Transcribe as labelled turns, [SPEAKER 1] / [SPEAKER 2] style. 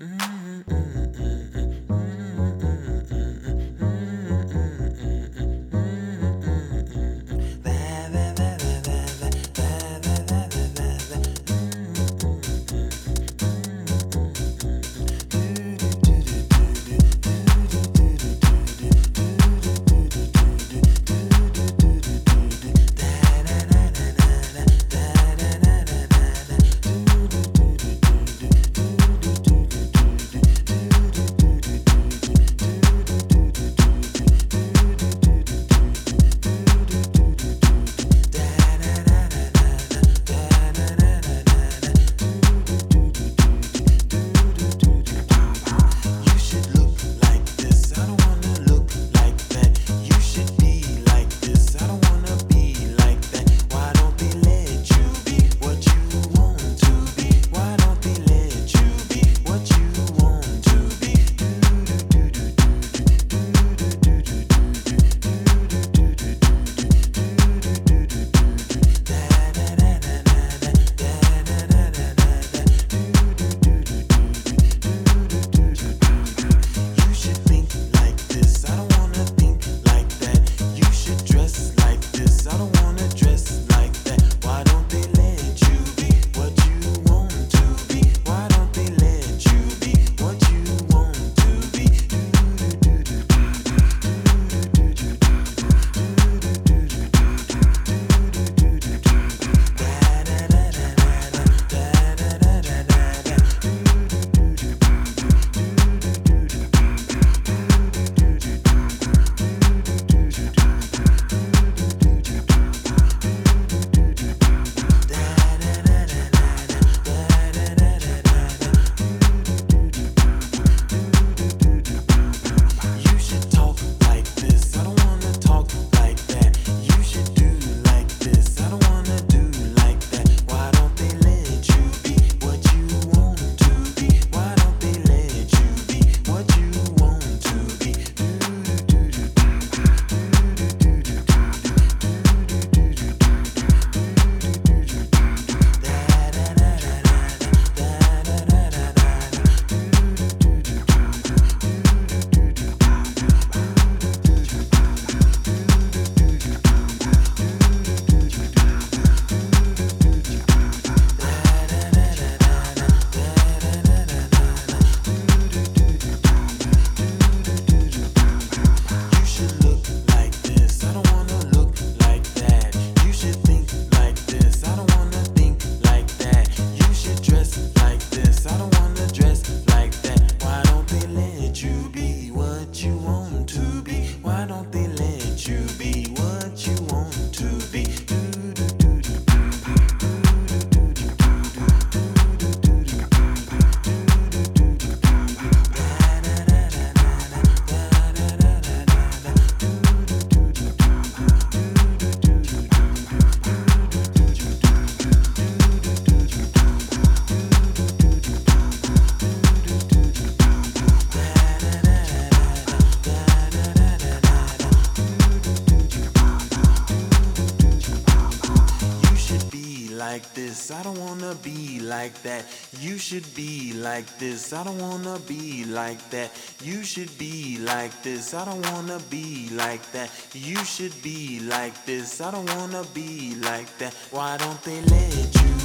[SPEAKER 1] Mm-hmm. like this. I don't wanna be like that. You should be like this. I don't wanna be like that. You should be like this. I don't wanna be like that. You should be like this. I don't wanna be like that. Why don't they let you?